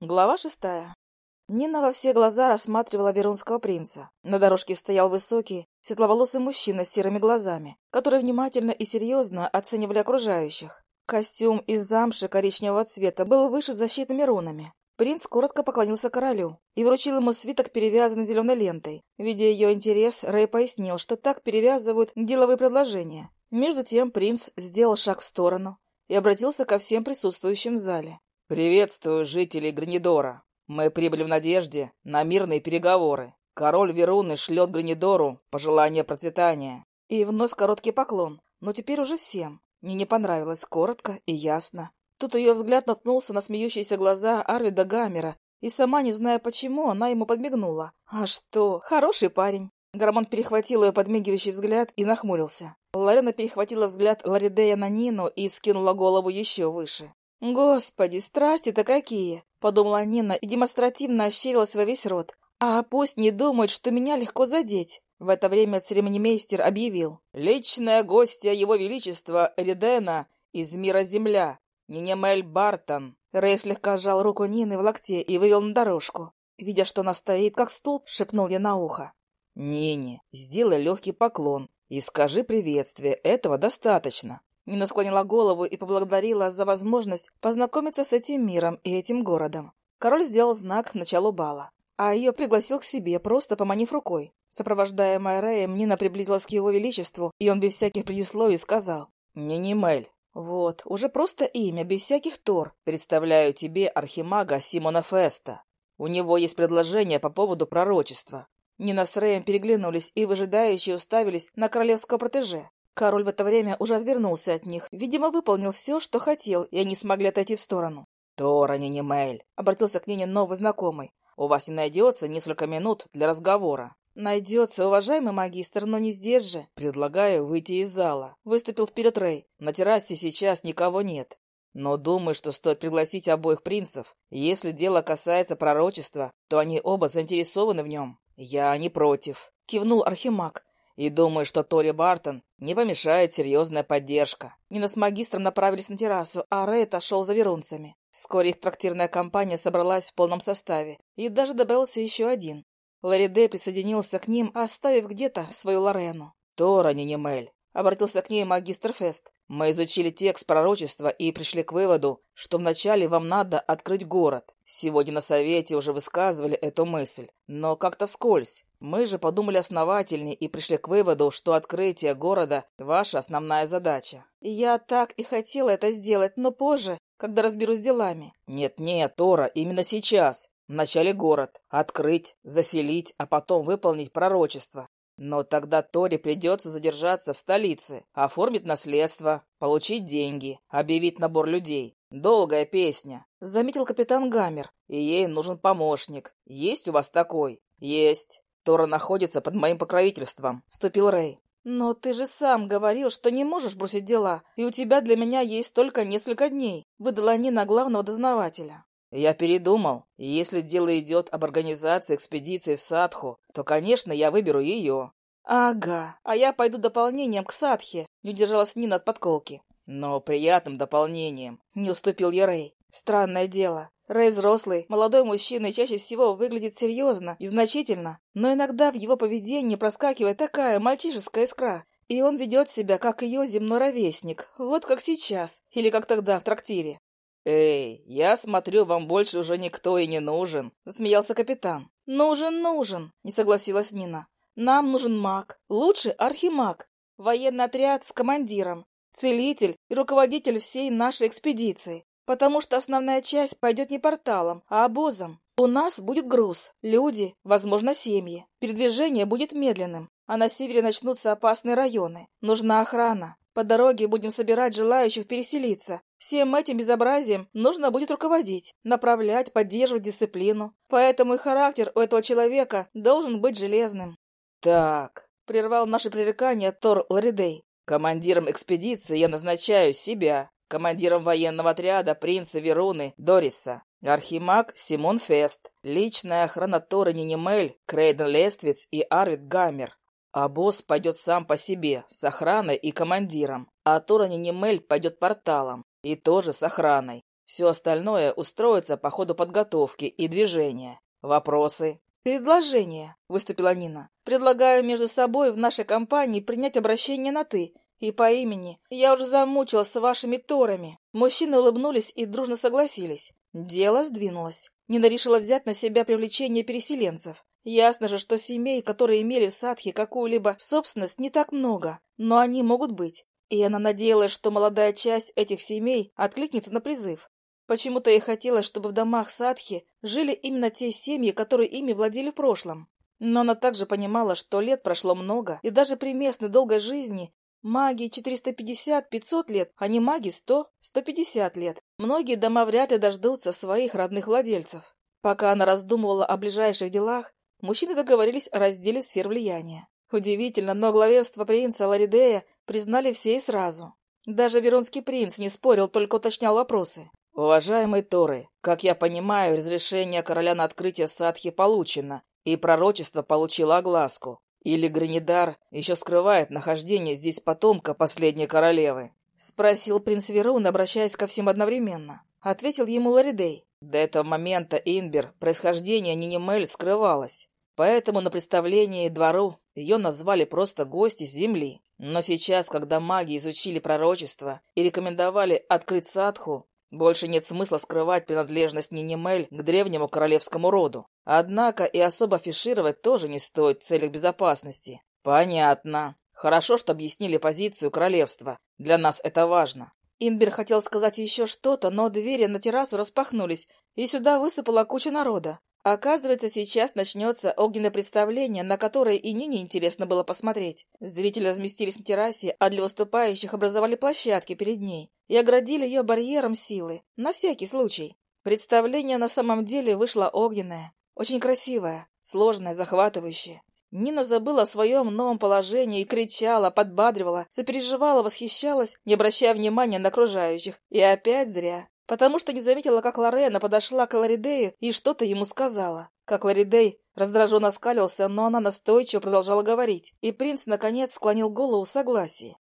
Глава шестая. Нина во все глаза рассматривала верунского принца. На дорожке стоял высокий, светловолосый мужчина с серыми глазами, который внимательно и серьезно оценивали окружающих. Костюм из замши коричневого цвета был вышит защитными рунами. Принц коротко поклонился королю и вручил ему свиток, перевязанный зеленой лентой. Видя ее интерес, Рэй пояснил, что так перевязывают деловые предложения. Между тем принц сделал шаг в сторону и обратился ко всем присутствующим в зале. «Приветствую жителей Гранидора. Мы прибыли в надежде на мирные переговоры. Король Веруны шлет Гранидору пожелание процветания». И вновь короткий поклон, но теперь уже всем. Мне не понравилось коротко и ясно. Тут ее взгляд наткнулся на смеющиеся глаза Арвида Гамера, и сама, не зная почему, она ему подмигнула. «А что? Хороший парень!» Гармон перехватил ее подмигивающий взгляд и нахмурился. Ларена перехватила взгляд Ларидея на Нину и вскинула голову еще выше. «Господи, страсти-то какие!» — подумала Нина и демонстративно ощерилась во весь рот. «А пусть не думают, что меня легко задеть!» В это время церемонимейстер объявил. «Личная гостья Его Величества Эридена из мира Земля, Нинемель Бартон». Рэй слегка сжал руку Нины в локте и вывел на дорожку. Видя, что она стоит, как столб, шепнул я на ухо. «Нине, сделай легкий поклон и скажи приветствие, этого достаточно». Нина склонила голову и поблагодарила за возможность познакомиться с этим миром и этим городом. Король сделал знак началу бала, а ее пригласил к себе, просто поманив рукой. Сопровождаемая Рэем, Нина приблизилась к его величеству, и он без всяких предисловий сказал. «Нинимель, вот, уже просто имя, без всяких тор. Представляю тебе архимага Симона Феста. У него есть предложение по поводу пророчества». Нина с Рэем переглянулись и выжидающие уставились на королевского протеже. Король в это время уже отвернулся от них. Видимо, выполнил все, что хотел, и они смогли отойти в сторону. «Тора Нинимель», — обратился к Нине новый знакомый, — «у вас не найдется несколько минут для разговора». «Найдется, уважаемый магистр, но не здесь же». «Предлагаю выйти из зала», — выступил вперед Рэй. «На террасе сейчас никого нет. Но думаю, что стоит пригласить обоих принцев. Если дело касается пророчества, то они оба заинтересованы в нем. Я не против», — кивнул Архимаг. И думаю, что Тори Бартон не помешает серьезная поддержка. Нина с магистром направились на террасу, а Рэй отошел за верунцами. Вскоре их трактирная компания собралась в полном составе, и даже добавился еще один. Ларри Дэй присоединился к ним, оставив где-то свою Лорену. «Тора, Нинемель, Обратился к ней магистр Фест. «Мы изучили текст пророчества и пришли к выводу, что вначале вам надо открыть город. Сегодня на совете уже высказывали эту мысль, но как-то вскользь. Мы же подумали основательнее и пришли к выводу, что открытие города – ваша основная задача». «Я так и хотела это сделать, но позже, когда разберусь делами». «Нет-нет, Тора, именно сейчас. Вначале город. Открыть, заселить, а потом выполнить пророчество. Но тогда Тори придется задержаться в столице, оформить наследство, получить деньги, объявить набор людей. Долгая песня. Заметил капитан Гаммер. И ей нужен помощник. Есть у вас такой? Есть. Тора находится под моим покровительством. Вступил Рэй. «Но ты же сам говорил, что не можешь бросить дела, и у тебя для меня есть только несколько дней», — выдала Нина главного дознавателя. Я передумал. Если дело идет об организации экспедиции в Садху, то, конечно, я выберу ее. Ага, а я пойду дополнением к Садхе, не удержалась Нина от подколки. Но приятным дополнением. Не уступил я Рэй. Странное дело. Рэй взрослый, молодой мужчина и чаще всего выглядит серьезно и значительно, но иногда в его поведении проскакивает такая мальчишеская искра, и он ведет себя, как ее земной ровесник, вот как сейчас, или как тогда в трактире. «Эй, я смотрю, вам больше уже никто и не нужен», — засмеялся капитан. «Нужен, нужен», — не согласилась Нина. «Нам нужен маг, лучше архимаг, военный отряд с командиром, целитель и руководитель всей нашей экспедиции, потому что основная часть пойдет не порталом, а обозом. У нас будет груз, люди, возможно, семьи. Передвижение будет медленным, а на севере начнутся опасные районы. Нужна охрана. По дороге будем собирать желающих переселиться. Всем этим безобразием нужно будет руководить, направлять, поддерживать дисциплину. Поэтому и характер у этого человека должен быть железным. Так, прервал наше пререкание Тор Ларидей. Командиром экспедиции я назначаю себя. Командиром военного отряда принца Веруны Дориса. Архимаг Симон Фест. Личная охрана Тора Нинимель, Крейден Лествиц и Арвид Гаммер. А босс пойдет сам по себе, с охраной и командиром. А Торани Немель пойдет порталом. И тоже с охраной. Все остальное устроится по ходу подготовки и движения. Вопросы? «Предложение», — выступила Нина. «Предлагаю между собой в нашей компании принять обращение на «ты». И по имени. Я уже замучилась с вашими торами. Мужчины улыбнулись и дружно согласились. Дело сдвинулось. Нина решила взять на себя привлечение переселенцев. Ясно же, что семей, которые имели в Садхе какую-либо собственность, не так много, но они могут быть. И она надеялась, что молодая часть этих семей откликнется на призыв. Почему-то ей хотелось, чтобы в домах Садхи жили именно те семьи, которые ими владели в прошлом. Но она также понимала, что лет прошло много, и даже при местной долгой жизни маги 450-500 лет, а не маги 100-150 лет. Многие дома вряд ли дождутся своих родных владельцев. Пока она раздумывала о ближайших делах, мужчины договорились о разделе сфер влияния. Удивительно, но главенство принца Ларидея признали все и сразу. Даже Веронский принц не спорил, только уточнял вопросы. «Уважаемые Торы, как я понимаю, разрешение короля на открытие садхи получено, и пророчество получило огласку. Или Гранидар еще скрывает нахождение здесь потомка последней королевы?» — спросил принц Верун, обращаясь ко всем одновременно. Ответил ему Ларидей. До этого момента Инбер происхождение Нинимель скрывалось, поэтому на представлении двору ее назвали просто гости с земли. Но сейчас, когда маги изучили пророчество и рекомендовали открыть садху, больше нет смысла скрывать принадлежность Нинимель к древнему королевскому роду. Однако и особо афишировать тоже не стоит в целях безопасности. Понятно. Хорошо, что объяснили позицию королевства. Для нас это важно. Инбер хотел сказать еще что-то, но двери на террасу распахнулись, и сюда высыпала куча народа. Оказывается, сейчас начнется огненное представление, на которое и Нине интересно было посмотреть. Зрители разместились на террасе, а для выступающих образовали площадки перед ней и оградили ее барьером силы, на всякий случай. Представление на самом деле вышло огненное, очень красивое, сложное, захватывающее. Нина забыла о своем новом положении и кричала, подбадривала, сопереживала, восхищалась, не обращая внимания на окружающих. И опять зря потому что не заметила, как Лорена подошла к Ларидею и что-то ему сказала. Как Ларидей раздраженно скалился, но она настойчиво продолжала говорить, и принц, наконец, склонил голову в согласии.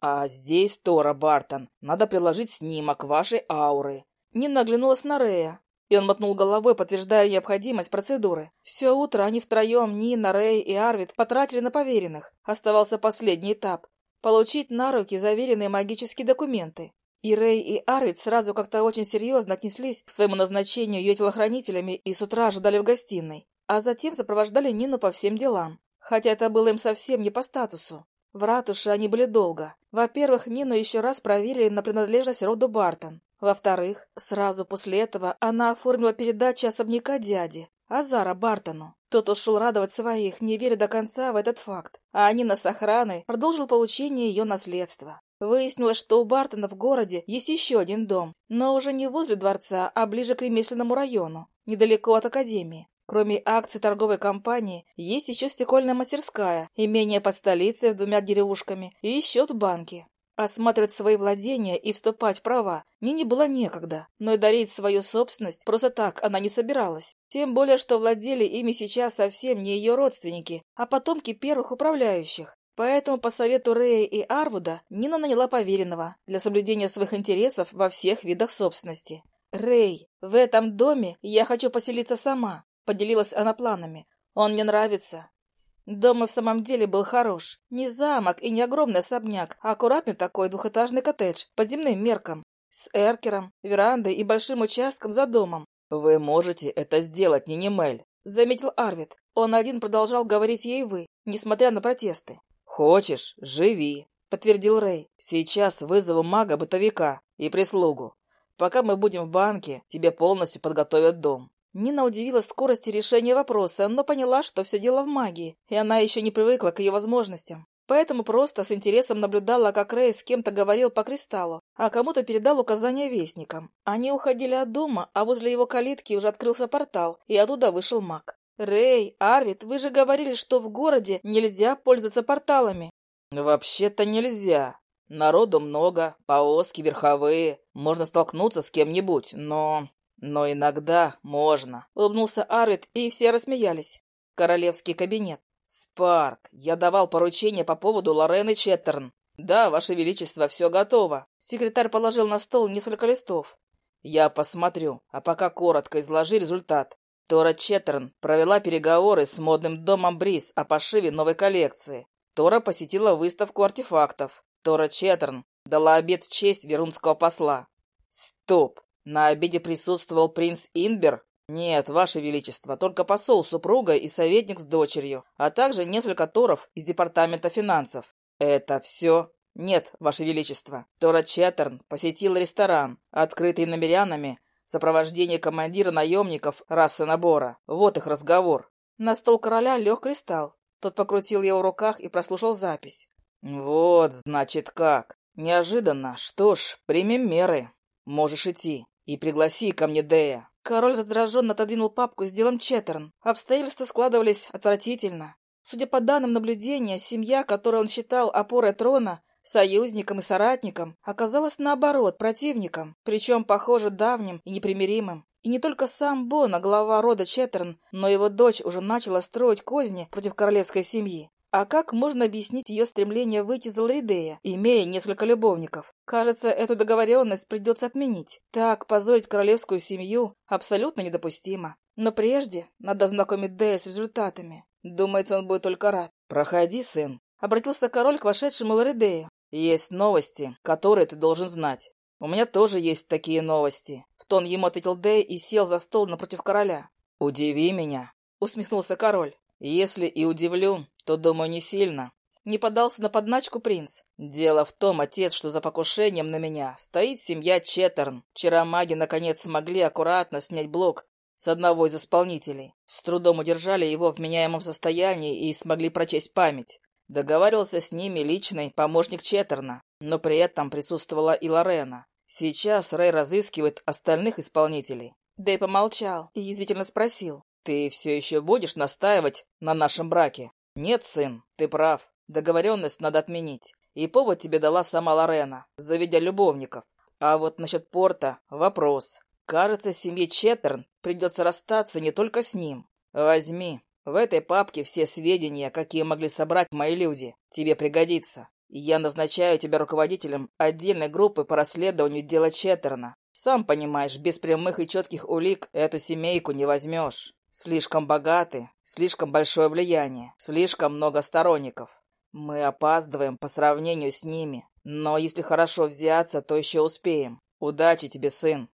«А здесь Тора, Бартон. Надо приложить снимок вашей ауры». Нина оглянулась на Рея, и он мотнул головой, подтверждая необходимость процедуры. Все утро они втроем, Нина, Рэй и Арвид, потратили на поверенных. Оставался последний этап — получить на руки заверенные магические документы. И Рэй, и Арвид сразу как-то очень серьезно отнеслись к своему назначению ее телохранителями и с утра ожидали в гостиной, а затем сопровождали Нину по всем делам, хотя это было им совсем не по статусу. В ратуше они были долго. Во-первых, Нину еще раз проверили на принадлежность роду Бартон. Во-вторых, сразу после этого она оформила передачу особняка дяди, Азара Бартону. Тот ушел радовать своих, не веря до конца в этот факт, а Нина с охраной продолжил получение ее наследства. Выяснилось, что у Бартона в городе есть еще один дом, но уже не возле дворца, а ближе к ремесленному району, недалеко от академии. Кроме акций торговой компании, есть еще стекольная мастерская, имение под столицей с двумя деревушками и счет в банке. Осматривать свои владения и вступать в права Нине было некогда, но и дарить свою собственность просто так она не собиралась. Тем более, что владели ими сейчас совсем не ее родственники, а потомки первых управляющих. Поэтому по совету Рэя и Арвуда Нина наняла поверенного для соблюдения своих интересов во всех видах собственности. «Рэй, в этом доме я хочу поселиться сама», — поделилась она планами. «Он мне нравится». Дом и в самом деле был хорош. Не замок и не огромный особняк, а аккуратный такой двухэтажный коттедж по земным меркам, с эркером, верандой и большим участком за домом. «Вы можете это сделать, Нинимель», — заметил Арвид. Он один продолжал говорить ей «вы», несмотря на протесты. «Хочешь, живи», — подтвердил Рэй. «Сейчас вызову мага-бытовика и прислугу. Пока мы будем в банке, тебе полностью подготовят дом». Нина удивилась скорости решения вопроса, но поняла, что все дело в магии, и она еще не привыкла к ее возможностям. Поэтому просто с интересом наблюдала, как Рэй с кем-то говорил по кристаллу, а кому-то передал указания вестникам. Они уходили от дома, а возле его калитки уже открылся портал, и оттуда вышел маг. «Рэй, Арвид, вы же говорили, что в городе нельзя пользоваться порталами». «Вообще-то нельзя. Народу много, повозки верховые, можно столкнуться с кем-нибудь, но... Но иногда можно», — улыбнулся Арвид, и все рассмеялись. Королевский кабинет. «Спарк, я давал поручение по поводу Лорены Четтерн. Да, Ваше Величество, все готово». Секретарь положил на стол несколько листов. Я посмотрю, а пока коротко изложи результат. Тора Четтерн провела переговоры с модным домом Бриз о пошиве новой коллекции. Тора посетила выставку артефактов. Тора Четтерн дала обед в честь верунского посла. Стоп! На обеде присутствовал принц Инбер? Нет, ваше величество, только посол, супруга и советник с дочерью, а также несколько торов из департамента финансов. Это все? Нет, ваше величество. Тора Четтерн посетил ресторан, открытый намерянами, в сопровождении командира наемников расы набора. Вот их разговор. На стол короля лег кристалл. Тот покрутил его в руках и прослушал запись. Вот, значит, как. Неожиданно. Что ж, примем меры. Можешь идти. И пригласи ко мне Дея. Король раздраженно отодвинул папку с делом Четтерн. Обстоятельства складывались отвратительно. Судя по данным наблюдения, семья, которую он считал опорой трона, союзником и соратником, оказалась наоборот противником, причем, похоже, давним и непримиримым. И не только сам Бона, глава рода Четтерн, но его дочь уже начала строить козни против королевской семьи. А как можно объяснить ее стремление выйти за Ларидея, имея несколько любовников? Кажется, эту договоренность придется отменить. Так, позорить королевскую семью абсолютно недопустимо. Но прежде надо знакомить Дея с результатами. Думается, он будет только рад. «Проходи, сын», — обратился король к вошедшему Ларидею. «Есть новости, которые ты должен знать. У меня тоже есть такие новости», — в тон ему ответил Дэй и сел за стол напротив короля. «Удиви меня», — усмехнулся король. «Если и удивлю, то, думаю, не сильно. Не поддался на подначку принц. Дело в том, отец, что за покушением на меня стоит семья Четтерн. Вчера маги наконец смогли аккуратно снять блок с одного из исполнителей. С трудом удержали его в меняемом состоянии и смогли прочесть память. Договаривался с ними личный помощник Четтерна, но при этом присутствовала и Лорена. Сейчас Рэй разыскивает остальных исполнителей. Дэй помолчал и язвительно спросил. «Ты все еще будешь настаивать на нашем браке?» «Нет, сын, ты прав. Договоренность надо отменить. И повод тебе дала сама Лорена, заведя любовников. А вот насчет порта — вопрос. Кажется, семье Четтерн придется расстаться не только с ним. Возьми. В этой папке все сведения, какие могли собрать мои люди. Тебе пригодится. Я назначаю тебя руководителем отдельной группы по расследованию дела Четтерна. Сам понимаешь, без прямых и четких улик эту семейку не возьмешь. Слишком богаты, слишком большое влияние, слишком много сторонников. Мы опаздываем по сравнению с ними, но если хорошо взяться, то еще успеем. Удачи тебе, сын.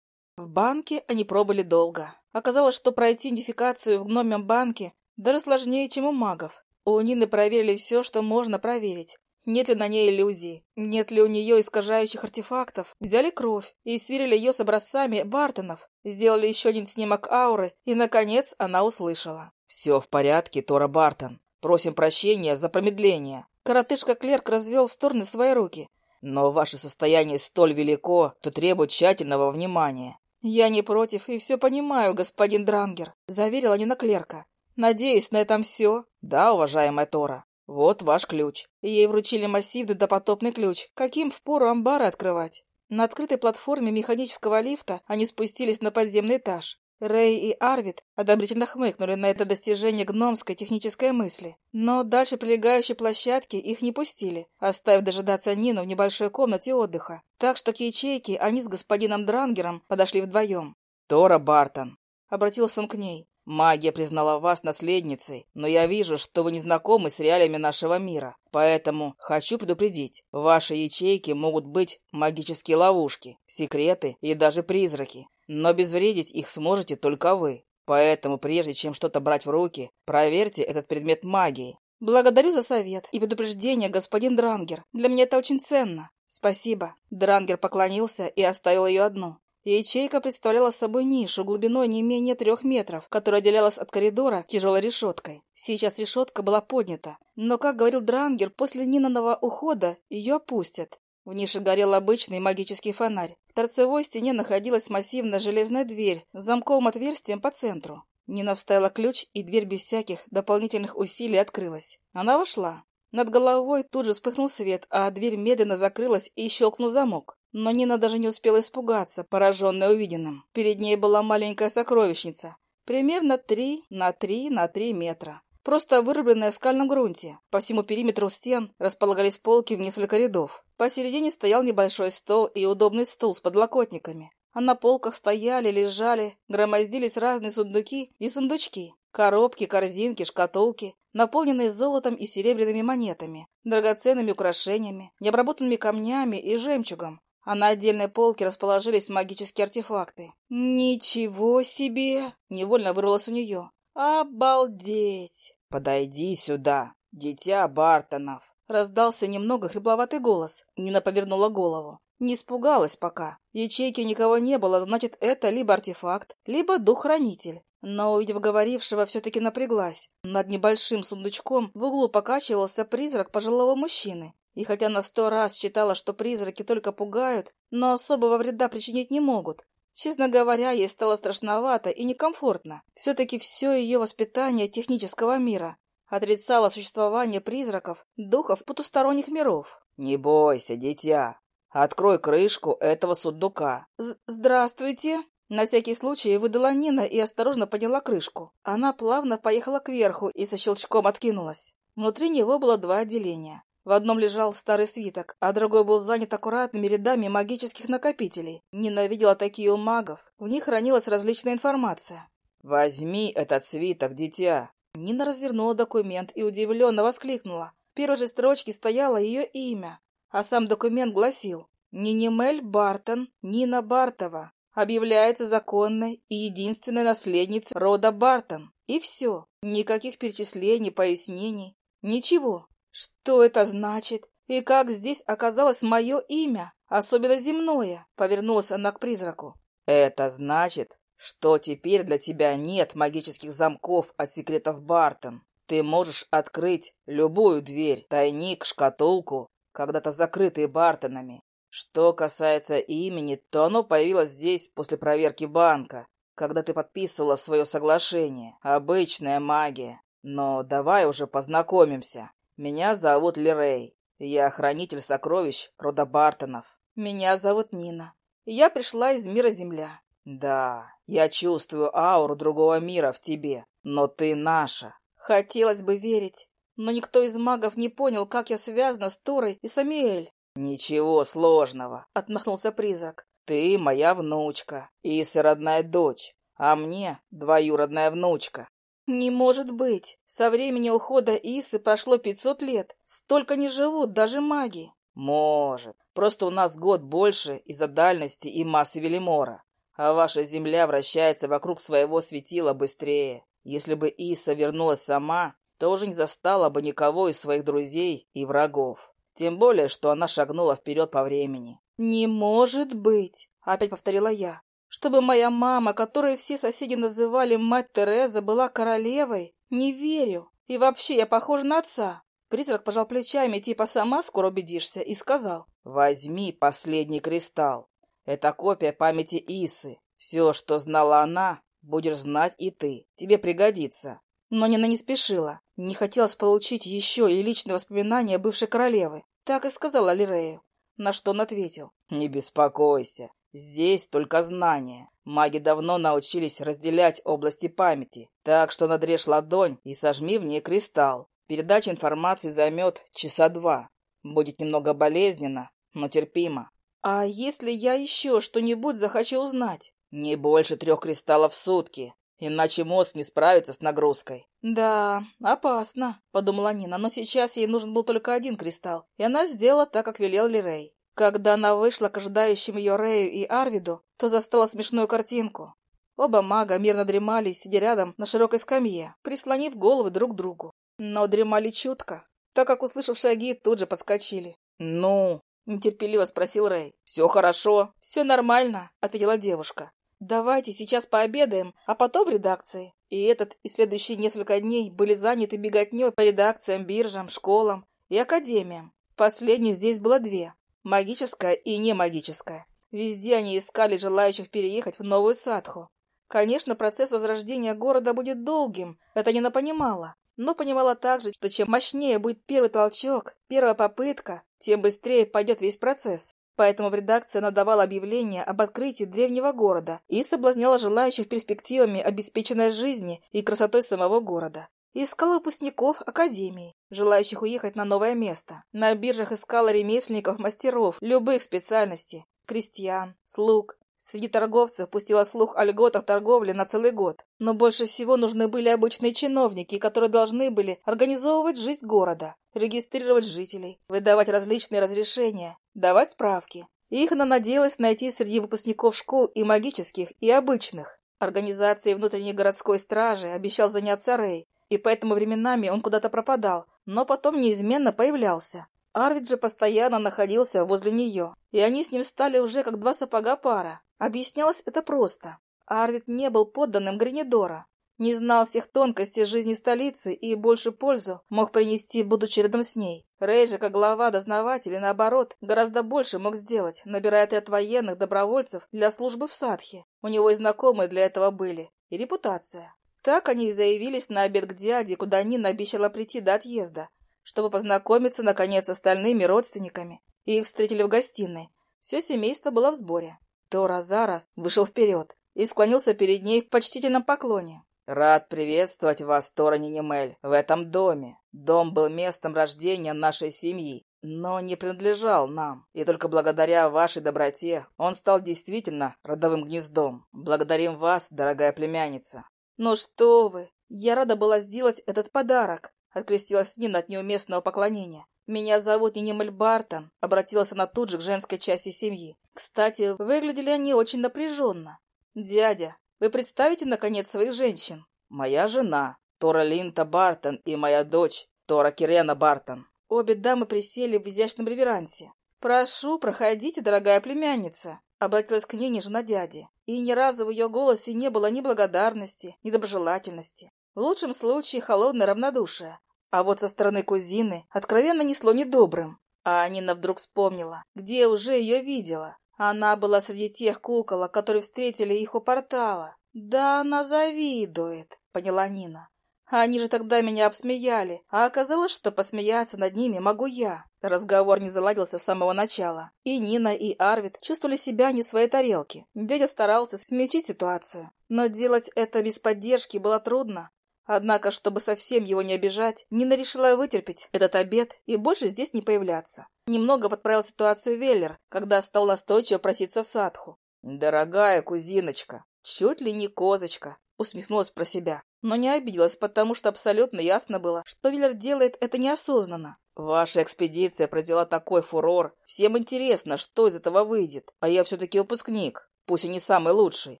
В банке они пробыли долго. Оказалось, что пройти идентификацию в гномем банке даже сложнее, чем у магов. У Нины проверили все, что можно проверить. Нет ли на ней иллюзий? Нет ли у нее искажающих артефактов? Взяли кровь и сверили ее с образцами Бартонов. Сделали еще один снимок ауры, и, наконец, она услышала. «Все в порядке, Тора Бартон. Просим прощения за промедление». Коротышка-клерк развел в стороны свои руки. «Но ваше состояние столь велико, то требует тщательного внимания». «Я не против и все понимаю, господин Дрангер», — заверила Нина клерка. «Надеюсь, на этом все?» «Да, уважаемая Тора. «Вот ваш ключ». Ей вручили массивный допотопный ключ. Каким впору амбары открывать? На открытой платформе механического лифта они спустились на подземный этаж. Рэй и Арвид одобрительно хмыкнули на это достижение гномской технической мысли. Но дальше прилегающей площадки их не пустили, оставив дожидаться Нину в небольшой комнате отдыха. Так что к ячейке они с господином Дрангером подошли вдвоем. «Тора Бартон», — обратился он к ней. Магия признала вас наследницей, но я вижу, что вы не знакомы с реалиями нашего мира. Поэтому хочу предупредить, в вашей ячейке могут быть магические ловушки, секреты и даже призраки. Но обезвредить их сможете только вы. Поэтому, прежде чем что-то брать в руки, проверьте этот предмет магии. Благодарю за совет и предупреждение, господин Дрангер. Для меня это очень ценно. Спасибо. Дрангер поклонился и оставил ее одну. Ячейка представляла собой нишу глубиной не менее трех метров, которая отделялась от коридора тяжелой решеткой. Сейчас решетка была поднята, но, как говорил Дрангер, после Нинаного ухода ее опустят. В нише горел обычный магический фонарь. В торцевой стене находилась массивная железная дверь с замковым отверстием по центру. Нина вставила ключ, и дверь без всяких дополнительных усилий открылась. Она вошла. Над головой тут же вспыхнул свет, а дверь медленно закрылась и щелкнул замок. Но Нина даже не успела испугаться, пораженная увиденным. Перед ней была маленькая сокровищница, примерно три на три на три метра. Просто вырубленная в скальном грунте. По всему периметру стен располагались полки в несколько рядов. Посередине стоял небольшой стол и удобный стул с подлокотниками. а на полках стояли, лежали, громоздились разные сундуки и сундучки. Коробки, корзинки, шкатулки, наполненные золотом и серебряными монетами, драгоценными украшениями, необработанными камнями и жемчугом. А на отдельной полке расположились магические артефакты. «Ничего себе!» — невольно вырвалось у нее. «Обалдеть!» «Подойди сюда, дитя Бартонов!» Раздался немного хрипловатый голос. Нина повернула голову. Не испугалась пока. Ячейки никого не было, значит, это либо артефакт, либо дух-хранитель. Но, увидев говорившего, все-таки напряглась. Над небольшим сундучком в углу покачивался призрак пожилого мужчины. И хотя на сто раз считала, что призраки только пугают, но особого вреда причинить не могут, честно говоря, ей стало страшновато и некомфортно. Все-таки все ее воспитание технического мира отрицало существование призраков, духов потусторонних миров. «Не бойся, дитя. Открой крышку этого сундука». «Здравствуйте!» На всякий случай выдала Нина и осторожно подняла крышку. Она плавно поехала кверху и со щелчком откинулась. Внутри него было два отделения. В одном лежал старый свиток, а другой был занят аккуратными рядами магических накопителей. Ненавидела такие у магов. В них хранилась различная информация. «Возьми этот свиток, дитя!» Нина развернула документ и удивленно воскликнула. В первой же строчке стояло ее имя, а сам документ гласил «Нинимель Бартон, Нина Бартова, объявляется законной и единственной наследницей рода Бартон. И все. Никаких перечислений, пояснений. Ничего. Что это значит? И как здесь оказалось мое имя, особенно земное? Повернулась она к призраку. Это значит, что теперь для тебя нет магических замков от секретов Бартон. Ты можешь открыть любую дверь, тайник, шкатулку, когда-то закрытые Бартонами, что касается имени, то оно появилось здесь после проверки банка, когда ты подписывала свое соглашение. Обычная магия. Но давай уже познакомимся. Меня зовут Лирей. Я хранитель сокровищ рода Бартонов. Меня зовут Нина. Я пришла из мира Земля. Да, я чувствую ауру другого мира в тебе, но ты наша. Хотелось бы верить, но никто из магов не понял, как я связана с Торой и Самиэль. «Ничего сложного», — отмахнулся призрак. «Ты моя внучка, Исы родная дочь, а мне двоюродная внучка». «Не может быть! Со времени ухода Исы прошло пятьсот лет. Столько не живут даже маги». «Может. Просто у нас год больше из-за дальности и массы Велимора. А ваша Земля вращается вокруг своего светила быстрее. Если бы Иса вернулась сама, то уже не застала бы никого из своих друзей и врагов. Тем более, что она шагнула вперед по времени. «Не может быть!» — опять повторила я. «Чтобы моя мама, которую все соседи называли мать Тереза, была королевой? Не верю. И вообще я похожа на отца». Призрак пожал плечами, типа «сама скоро убедишься», и сказал. «Возьми последний кристалл. Это копия памяти Исы. Все, что знала она, будешь знать и ты. Тебе пригодится». Но Нина не спешила. Не хотелось получить еще и личные воспоминания бывшей королевы. Так и сказала Лирею. На что он ответил. «Не беспокойся. Здесь только знания. Маги давно научились разделять области памяти. Так что надрежь ладонь и сожми в ней кристалл. Передача информации займет часа два. Будет немного болезненно, но терпимо. А если я еще что-нибудь захочу узнать? Не больше трех кристаллов в сутки иначе мозг не справится с нагрузкой. «Да, опасно», — подумала Нина, но сейчас ей нужен был только один кристалл, и она сделала так, как велел Лирей. Когда она вышла к ожидающим ее Рею и Арвиду, то застала смешную картинку. Оба мага мирно дремали, сидя рядом на широкой скамье, прислонив головы друг к другу. Но дремали чутко, так как, услышав шаги, тут же подскочили. «Ну?» — нетерпеливо спросил Рэй. «Все хорошо?» «Все нормально», — ответила девушка. Давайте сейчас пообедаем, а потом в редакции. И этот и следующие несколько дней были заняты беготней по редакциям, биржам, школам и академиям. Последних здесь было две – магическая и немагическая. Везде они искали желающих переехать в новую Садху. Конечно, процесс возрождения города будет долгим, это Нина понимала. Но понимала также, что чем мощнее будет первый толчок, первая попытка, тем быстрее пойдет весь процесс. Поэтому в редакции она давала объявление об открытии древнего города и соблазняла желающих перспективами обеспеченной жизни и красотой самого города. Искала выпускников академии, желающих уехать на новое место. На биржах искала ремесленников, мастеров, любых специальностей, крестьян, слуг, Среди торговцев пустила слух о льготах торговли на целый год. Но больше всего нужны были обычные чиновники, которые должны были организовывать жизнь города, регистрировать жителей, выдавать различные разрешения, давать справки. Их она надеялась найти среди выпускников школ и магических, и обычных. Организацией внутренней городской стражи обещал заняться Рэй, и поэтому временами он куда-то пропадал, но потом неизменно появлялся. Арвид же постоянно находился возле нее, и они с ним стали уже как два сапога пара. Объяснялось это просто. Арвид не был подданным Гринидора, не знал всех тонкостей жизни столицы и больше пользу мог принести, будучи рядом с ней. Рэй же, как глава дознавателей, наоборот, гораздо больше мог сделать, набирая отряд военных добровольцев для службы в Садхе. У него и знакомые для этого были, и репутация. Так они и заявились на обед к дяде, куда Нина обещала прийти до отъезда, чтобы познакомиться, наконец, с остальными родственниками. И их встретили в гостиной. Все семейство было в сборе. Тора Зара вышел вперед и склонился перед ней в почтительном поклоне. «Рад приветствовать вас, Тора Нинемель, в этом доме. Дом был местом рождения нашей семьи, но не принадлежал нам, и только благодаря вашей доброте он стал действительно родовым гнездом. Благодарим вас, дорогая племянница». «Ну что вы, я рада была сделать этот подарок», — открестилась Нина от неуместного поклонения. «Меня зовут Нинемель Бартон», — обратилась она тут же к женской части семьи. Кстати, выглядели они очень напряженно. «Дядя, вы представите, наконец, своих женщин?» «Моя жена, Тора Линта Бартон, и моя дочь, Тора Кирена Бартон». Обе дамы присели в изящном реверансе. «Прошу, проходите, дорогая племянница», — обратилась к ней жена дяди. И ни разу в ее голосе не было ни благодарности, ни доброжелательности. В лучшем случае холодное равнодушие, а вот со стороны кузины откровенно несло недобрым. А Нина вдруг вспомнила, где уже ее видела. Она была среди тех куколок, которые встретили их у портала. «Да она завидует», — поняла Нина. «Они же тогда меня обсмеяли, а оказалось, что посмеяться над ними могу я». Разговор не заладился с самого начала. И Нина, и Арвид чувствовали себя не в своей тарелке. Дядя старался смягчить ситуацию. Но делать это без поддержки было трудно. Однако, чтобы совсем его не обижать, Нина решила вытерпеть этот обед и больше здесь не появляться. Немного подправил ситуацию Веллер, когда стал настойчиво проситься в садху. «Дорогая кузиночка!» «Чуть ли не козочка!» усмехнулась про себя, но не обиделась, потому что абсолютно ясно было, что Веллер делает это неосознанно. «Ваша экспедиция произвела такой фурор. Всем интересно, что из этого выйдет. А я все-таки выпускник, пусть и не самый лучший.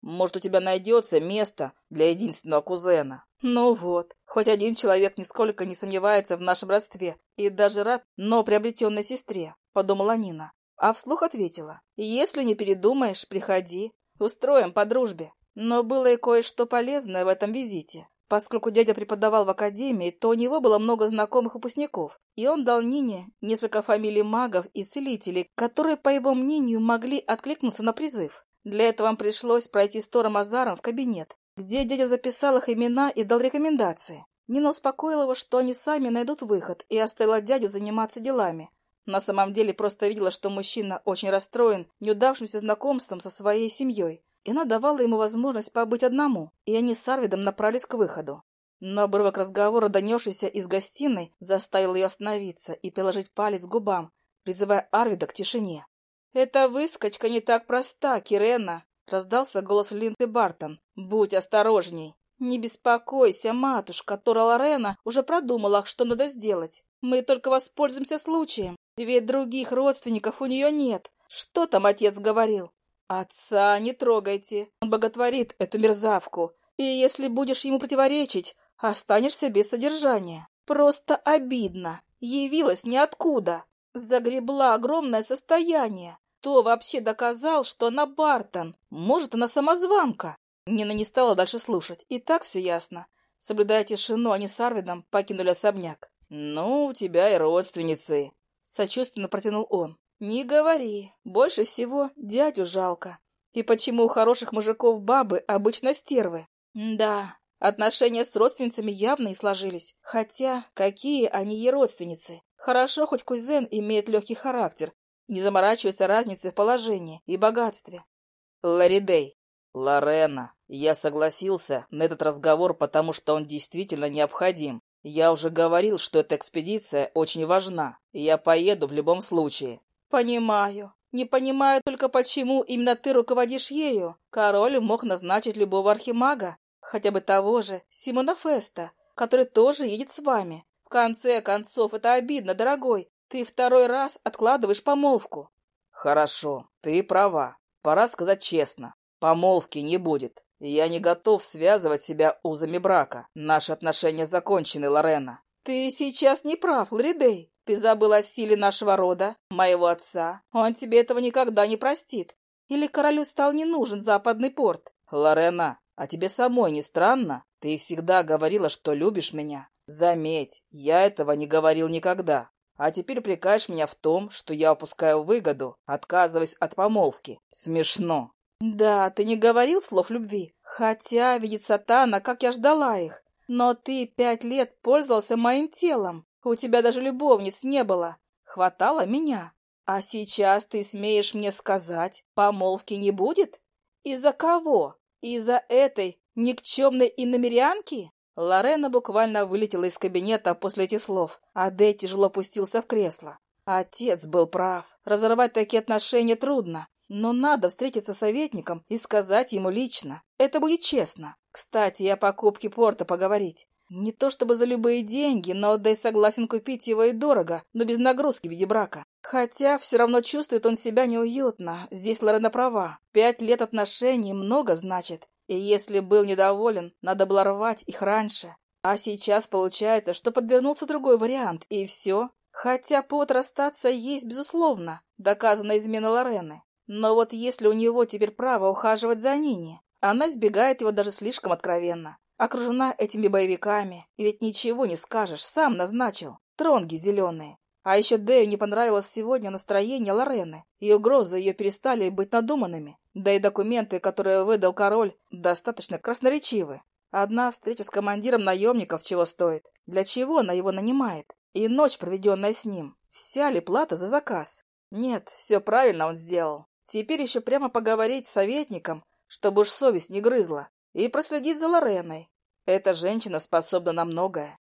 Может, у тебя найдется место для единственного кузена?» «Ну вот, хоть один человек нисколько не сомневается в нашем родстве и даже рад, но приобретенной сестре», — подумала Нина. А вслух ответила. «Если не передумаешь, приходи. Устроим по дружбе». Но было и кое-что полезное в этом визите. Поскольку дядя преподавал в академии, то у него было много знакомых выпускников, и он дал Нине несколько фамилий магов и целителей, которые, по его мнению, могли откликнуться на призыв. Для этого вам пришлось пройти с Тором Азаром в кабинет, где дядя записал их имена и дал рекомендации. Нина успокоила его, что они сами найдут выход, и оставила дядю заниматься делами. На самом деле просто видела, что мужчина очень расстроен неудавшимся знакомством со своей семьей, и она давала ему возможность побыть одному, и они с Арвидом направились к выходу. Но обрывок разговора, донесшийся из гостиной, заставил ее остановиться и приложить палец к губам, призывая Арвида к тишине. «Эта выскочка не так проста, Кирена!» — раздался голос Линты Бартон. «Будь осторожней!» «Не беспокойся, матушка, Тора Лорена уже продумала, что надо сделать. Мы только воспользуемся случаем, ведь других родственников у нее нет. Что там отец говорил?» «Отца не трогайте, он боготворит эту мерзавку, и если будешь ему противоречить, останешься без содержания. Просто обидно. Явилась ниоткуда. Загребла огромное состояние. Кто вообще доказал, что она Бартон? Может, она самозванка? Нина не стала дальше слушать. И так все ясно. Соблюдая тишину, они с Арвидом покинули особняк. «Ну, у тебя и родственницы», — сочувственно протянул он. «Не говори. Больше всего дядю жалко. И почему у хороших мужиков бабы обычно стервы? Да, отношения с родственницами явно и сложились. Хотя, какие они ей родственницы? Хорошо, хоть кузен имеет легкий характер не заморачивается разницей в положении и богатстве. Ларидей. Лорена, я согласился на этот разговор, потому что он действительно необходим. Я уже говорил, что эта экспедиция очень важна, и я поеду в любом случае. Понимаю. Не понимаю только, почему именно ты руководишь ею. Король мог назначить любого архимага, хотя бы того же Симона Феста, который тоже едет с вами. В конце концов, это обидно, дорогой. Ты второй раз откладываешь помолвку. Хорошо, ты права. Пора сказать честно. Помолвки не будет. Я не готов связывать себя узами брака. Наши отношения закончены, Лорена. Ты сейчас не прав, Лоридей. Ты забыл о силе нашего рода, моего отца. Он тебе этого никогда не простит. Или королю стал не нужен западный порт? Лорена, а тебе самой не странно? Ты всегда говорила, что любишь меня. Заметь, я этого не говорил никогда. А теперь упрекаешь меня в том, что я упускаю выгоду, отказываясь от помолвки. Смешно. Да, ты не говорил слов любви. Хотя, видит сатана, как я ждала их. Но ты пять лет пользовался моим телом. У тебя даже любовниц не было. Хватало меня. А сейчас ты смеешь мне сказать, помолвки не будет? Из-за кого? Из-за этой никчемной иномерянки? Лорена буквально вылетела из кабинета после этих слов, а Дэй тяжело опустился в кресло. Отец был прав. Разорвать такие отношения трудно. Но надо встретиться с советником и сказать ему лично. Это будет честно. Кстати, и о покупке порта поговорить. Не то чтобы за любые деньги, но Дэй согласен купить его и дорого, но без нагрузки в виде брака. Хотя все равно чувствует он себя неуютно. Здесь Лорена права. Пять лет отношений много значит. И если был недоволен, надо было рвать их раньше. А сейчас получается, что подвернулся другой вариант, и все. Хотя повод расстаться есть, безусловно, доказана измена Лорены. Но вот если у него теперь право ухаживать за Нини, она избегает его даже слишком откровенно. Окружена этими боевиками, и ведь ничего не скажешь, сам назначил. Тронги зеленые. А еще Дэю не понравилось сегодня настроение Лорены, и угрозы ее перестали быть надуманными. Да и документы, которые выдал король, достаточно красноречивы. Одна встреча с командиром наемников чего стоит? Для чего она его нанимает? И ночь, проведенная с ним. Вся ли плата за заказ? Нет, все правильно он сделал. Теперь еще прямо поговорить с советником, чтобы уж совесть не грызла, и проследить за Лореной. Эта женщина способна на многое.